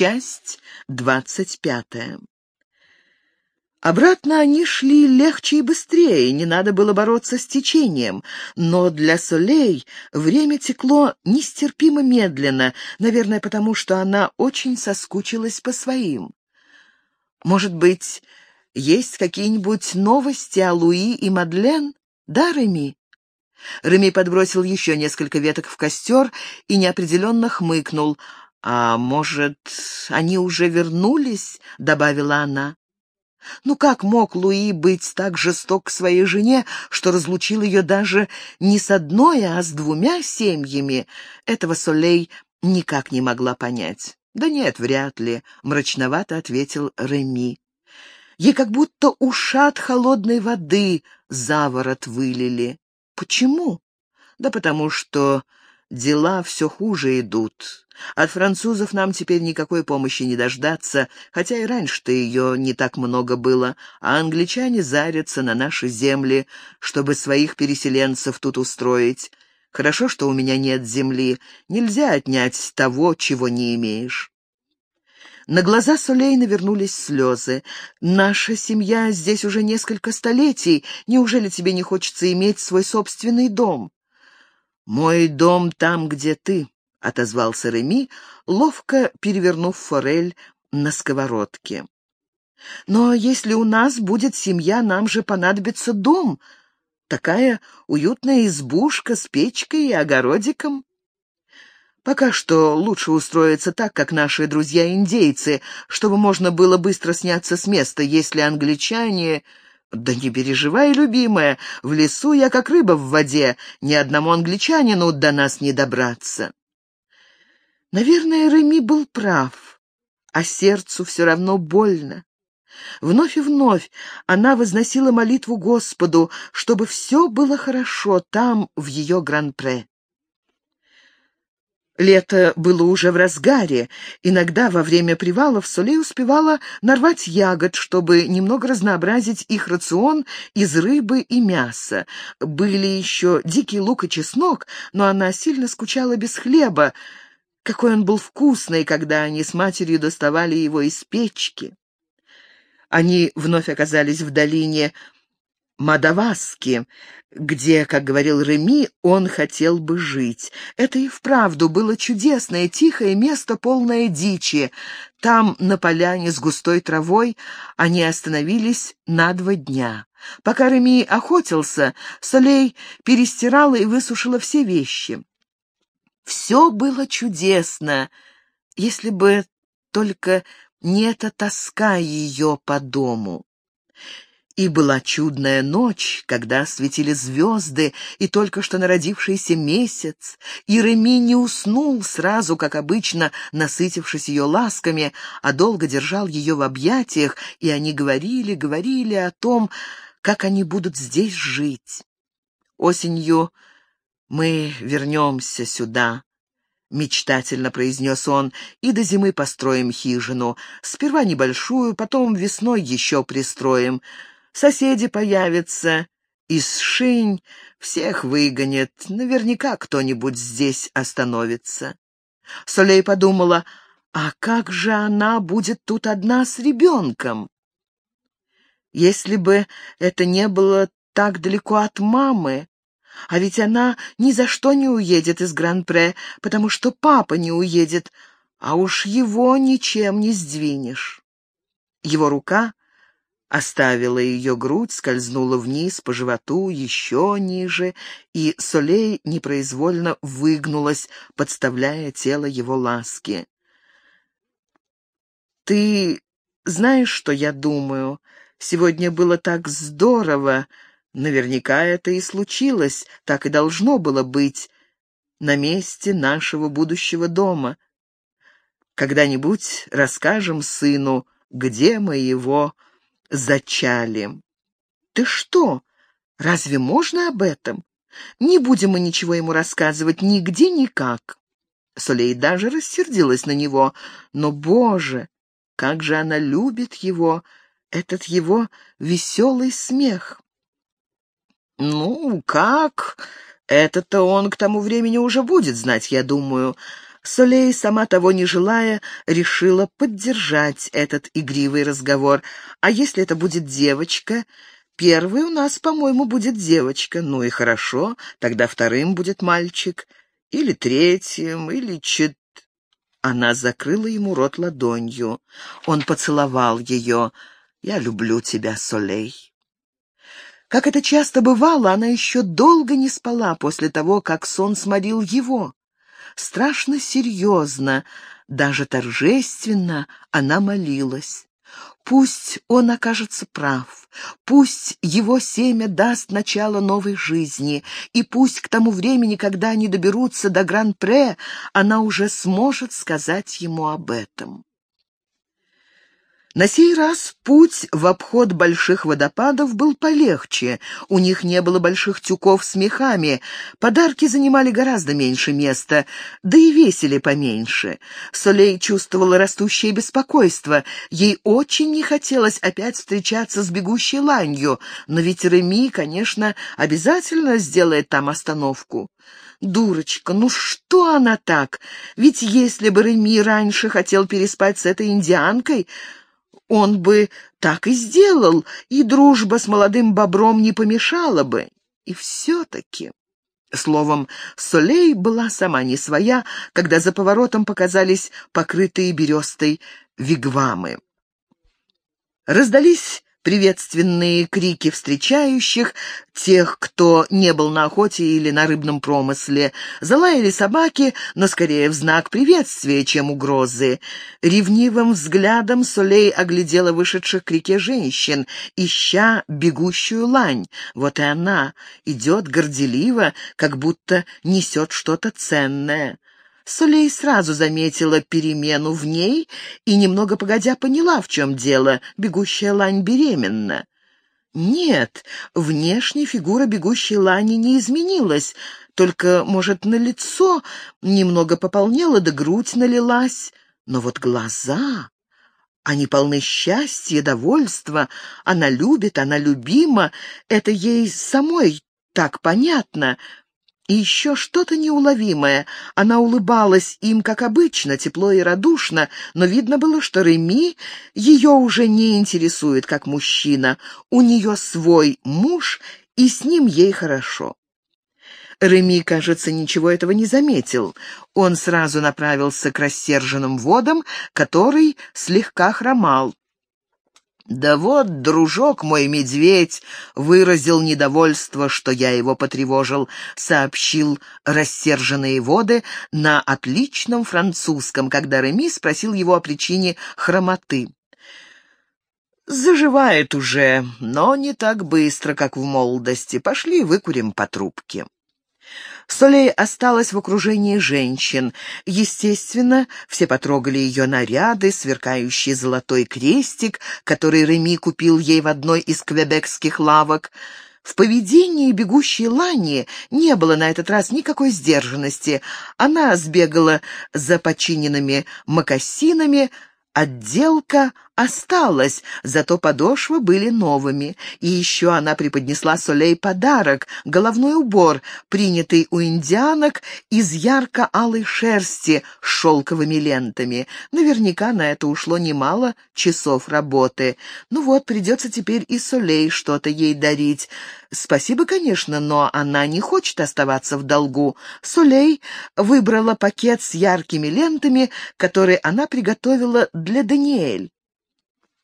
Часть двадцать пятая. Обратно они шли легче и быстрее, не надо было бороться с течением. Но для Солей время текло нестерпимо медленно, наверное, потому что она очень соскучилась по своим. Может быть, есть какие-нибудь новости о Луи и Мадлен? Да, Реми? Реми подбросил еще несколько веток в костер и неопределенно хмыкнул. «А может, они уже вернулись?» — добавила она. Ну как мог Луи быть так жесток к своей жене, что разлучил ее даже не с одной, а с двумя семьями? Этого Солей никак не могла понять. «Да нет, вряд ли», — мрачновато ответил Реми. Ей как будто ушат холодной воды за ворот вылили. Почему? Да потому что дела все хуже идут. От французов нам теперь никакой помощи не дождаться, хотя и раньше-то ее не так много было, а англичане зарятся на наши земли, чтобы своих переселенцев тут устроить. Хорошо, что у меня нет земли, нельзя отнять того, чего не имеешь. На глаза Сулейна вернулись слезы. «Наша семья здесь уже несколько столетий. Неужели тебе не хочется иметь свой собственный дом?» «Мой дом там, где ты», — отозвался Реми, ловко перевернув форель на сковородке. «Но если у нас будет семья, нам же понадобится дом. Такая уютная избушка с печкой и огородиком». Пока что лучше устроиться так, как наши друзья-индейцы, чтобы можно было быстро сняться с места, если англичане... Да не переживай, любимая, в лесу я как рыба в воде, ни одному англичанину до нас не добраться. Наверное, Реми был прав, а сердцу все равно больно. Вновь и вновь она возносила молитву Господу, чтобы все было хорошо там, в ее гран-пре. Лето было уже в разгаре. Иногда во время привалов Солей успевала нарвать ягод, чтобы немного разнообразить их рацион из рыбы и мяса. Были еще дикий лук и чеснок, но она сильно скучала без хлеба. Какой он был вкусный, когда они с матерью доставали его из печки. Они вновь оказались в долине Мадаваски, где, как говорил Реми, он хотел бы жить. Это и вправду было чудесное, тихое место, полное дичи. Там, на поляне с густой травой, они остановились на два дня. Пока Реми охотился, Солей перестирала и высушила все вещи. Все было чудесно, если бы только не эта тоска ее по дому. И была чудная ночь, когда светили звезды и только что народившийся месяц, и Реми не уснул сразу, как обычно, насытившись ее ласками, а долго держал ее в объятиях, и они говорили, говорили о том, как они будут здесь жить. Осенью мы вернемся сюда, — мечтательно произнес он, — «и до зимы построим хижину. Сперва небольшую, потом весной еще пристроим. Соседи появятся, из шинь всех выгонят, наверняка кто-нибудь здесь остановится. Солей подумала, а как же она будет тут одна с ребенком? Если бы это не было так далеко от мамы, а ведь она ни за что не уедет из Гран-Пре, потому что папа не уедет, а уж его ничем не сдвинешь. Его рука оставила ее грудь, скользнула вниз по животу, еще ниже, и Солей непроизвольно выгнулась, подставляя тело его ласки. «Ты знаешь, что я думаю? Сегодня было так здорово. Наверняка это и случилось, так и должно было быть на месте нашего будущего дома. Когда-нибудь расскажем сыну, где мы его зачали. «Ты что? Разве можно об этом? Не будем мы ничего ему рассказывать нигде никак». Солей даже рассердилась на него. Но, боже, как же она любит его, этот его веселый смех. «Ну, как? Это-то он к тому времени уже будет знать, я думаю. Солей, сама того не желая, решила поддержать этот игривый разговор. «А если это будет девочка?» «Первый у нас, по-моему, будет девочка. Ну и хорошо, тогда вторым будет мальчик. Или третьим, или чет...» Она закрыла ему рот ладонью. Он поцеловал ее. «Я люблю тебя, Солей». Как это часто бывало, она еще долго не спала после того, как сон сморил его. Страшно серьезно, даже торжественно она молилась. Пусть он окажется прав, пусть его семя даст начало новой жизни, и пусть к тому времени, когда они доберутся до Гран-Пре, она уже сможет сказать ему об этом. На сей раз путь в обход больших водопадов был полегче. У них не было больших тюков с мехами, подарки занимали гораздо меньше места, да и весили поменьше. Солей чувствовала растущее беспокойство. Ей очень не хотелось опять встречаться с бегущей ланью, но ведь Реми, конечно, обязательно сделает там остановку. Дурочка, ну что она так? Ведь если бы Реми раньше хотел переспать с этой индианкой, он бы так и сделал, и дружба с молодым бобром не помешала бы. И все-таки... Словом, Солей была сама не своя, когда за поворотом показались покрытые берестой вигвамы. Раздались приветственные крики встречающих, тех, кто не был на охоте или на рыбном промысле. Залаяли собаки, но скорее в знак приветствия, чем угрозы. Ревнивым взглядом Солей оглядела вышедших к реке женщин, ища бегущую лань. Вот и она идет горделиво, как будто несет что-то ценное. Солей сразу заметила перемену в ней и, немного погодя, поняла, в чем дело. Бегущая лань беременна. Нет, внешне фигура бегущей лани не изменилась, только, может, на лицо немного пополнела, да грудь налилась. Но вот глаза... Они полны счастья, довольства. Она любит, она любима. Это ей самой так понятно. И еще что-то неуловимое. Она улыбалась им, как обычно, тепло и радушно, но видно было, что Реми ее уже не интересует, как мужчина. У нее свой муж, и с ним ей хорошо. Реми, кажется, ничего этого не заметил. Он сразу направился к рассерженным водам, который слегка хромал. Да вот, дружок мой медведь выразил недовольство, что я его потревожил, сообщил рассерженные воды на отличном французском, когда Реми спросил его о причине хромоты. «Заживает уже, но не так быстро, как в молодости. Пошли выкурим по трубке». Солей осталась в окружении женщин. Естественно, все потрогали ее наряды, сверкающий золотой крестик, который Реми купил ей в одной из квебекских лавок. В поведении бегущей Лани не было на этот раз никакой сдержанности. Она сбегала за починенными мокасинами, отделка осталась, зато подошвы были новыми. И еще она преподнесла Солей подарок — головной убор, принятый у индианок из ярко-алой шерсти с шелковыми лентами. Наверняка на это ушло немало часов работы. Ну вот, придется теперь и Солей что-то ей дарить. Спасибо, конечно, но она не хочет оставаться в долгу. Солей выбрала пакет с яркими лентами, который она приготовила для Даниэль.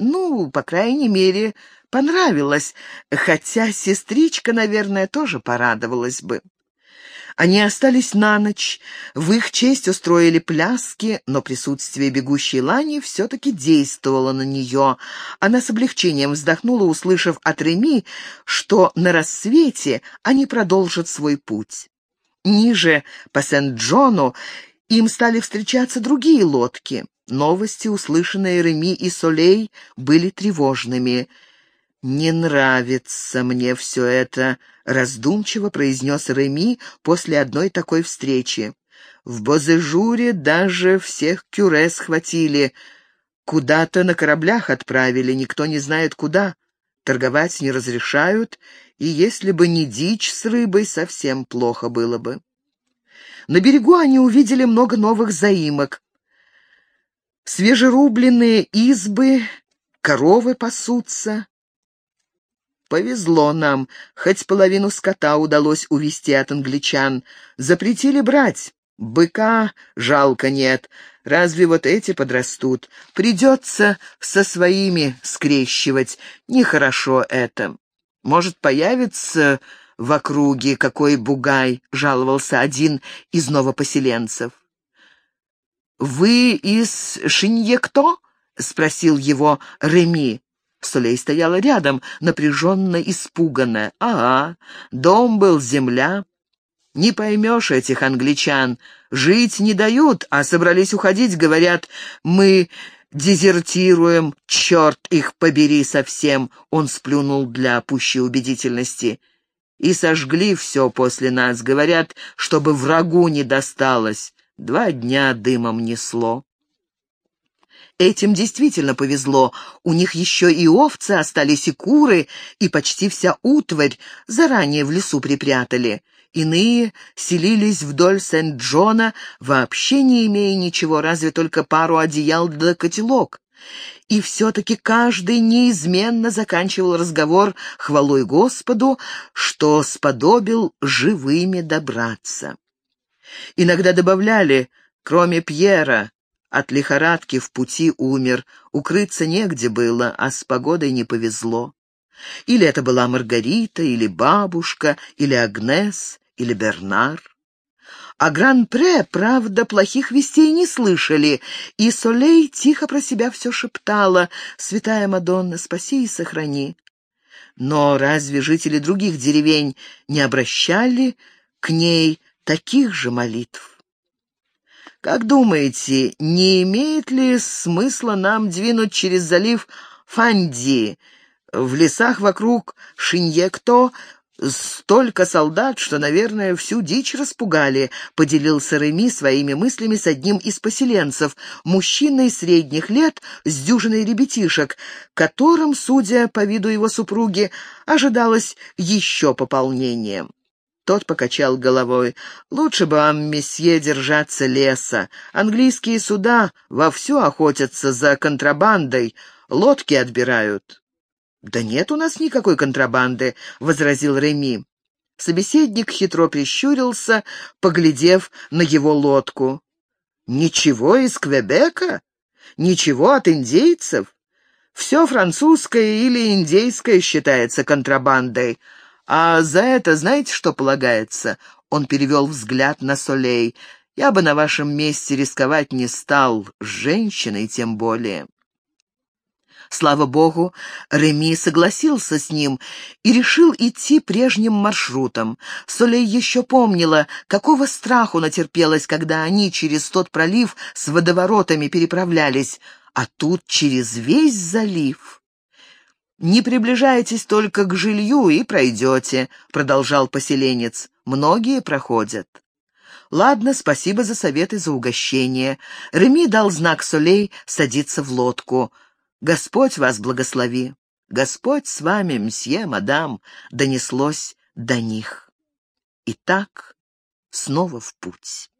Ну, по крайней мере, понравилось, хотя сестричка, наверное, тоже порадовалась бы. Они остались на ночь, в их честь устроили пляски, но присутствие бегущей Лани все-таки действовало на нее. Она с облегчением вздохнула, услышав от Реми, что на рассвете они продолжат свой путь. Ниже, по Сент-Джону, им стали встречаться другие лодки. Новости, услышанные Реми и Солей, были тревожными. «Не нравится мне все это», — раздумчиво произнес Реми после одной такой встречи. «В Бозежуре даже всех кюре схватили. Куда-то на кораблях отправили, никто не знает куда. Торговать не разрешают, и если бы не дичь с рыбой, совсем плохо было бы». На берегу они увидели много новых заимок. Свежерубленные избы, коровы пасутся. Повезло нам, хоть половину скота удалось увести от англичан. Запретили брать. Быка жалко нет. Разве вот эти подрастут? Придется со своими скрещивать. Нехорошо это. Может, появится в округе какой бугай, жаловался один из новопоселенцев. «Вы из Шинье-кто?» — спросил его Реми. Солей стояла рядом, напряженно испуганная. «Ага, дом был, земля. Не поймешь этих англичан. Жить не дают, а собрались уходить, говорят, мы дезертируем, черт их побери совсем!» Он сплюнул для пущей убедительности. «И сожгли все после нас, говорят, чтобы врагу не досталось. Два дня дымом несло». Этим действительно повезло. У них еще и овцы остались, и куры, и почти вся утварь заранее в лесу припрятали. Иные селились вдоль Сент-Джона, вообще не имея ничего, разве только пару одеял да котелок. И все-таки каждый неизменно заканчивал разговор хвалой Господу, что сподобил живыми добраться. Иногда добавляли, кроме Пьера, от лихорадки в пути умер, укрыться негде было, а с погодой не повезло. Или это была Маргарита, или бабушка, или Агнес, или Бернар. О Гран-Пре, правда, плохих вестей не слышали, и Солей тихо про себя все шептала «Святая Мадонна, спаси и сохрани». Но разве жители других деревень не обращали к ней таких же молитв? Как думаете, не имеет ли смысла нам двинуть через залив Фанди? В лесах вокруг Шиньекто столько солдат, что, наверное, всю дичь распугали», — поделился Реми своими мыслями с одним из поселенцев, мужчиной средних лет с дюжиной ребятишек, которым, судя по виду его супруги, ожидалось еще пополнение. Тот покачал головой. «Лучше бы вам, месье, держаться леса. Английские суда вовсю охотятся за контрабандой, лодки отбирают». «Да нет у нас никакой контрабанды», — возразил Реми. Собеседник хитро прищурился, поглядев на его лодку. «Ничего из Квебека? Ничего от индейцев? Все французское или индейское считается контрабандой, а за это знаете, что полагается?» Он перевел взгляд на Солей. «Я бы на вашем месте рисковать не стал, женщиной тем более». Слава богу, Реми согласился с ним и решил идти прежним маршрутом. Солей еще помнила, какого страху натерпелась, когда они через тот пролив с водоворотами переправлялись, а тут через весь залив. «Не приближайтесь только к жилью и пройдете», — продолжал поселенец. «Многие проходят». «Ладно, спасибо за совет и за угощение». Реми дал знак Солей садиться в лодку. «Господь вас благослови». «Господь с вами, мсье, мадам», — донеслось до них. И так снова в путь.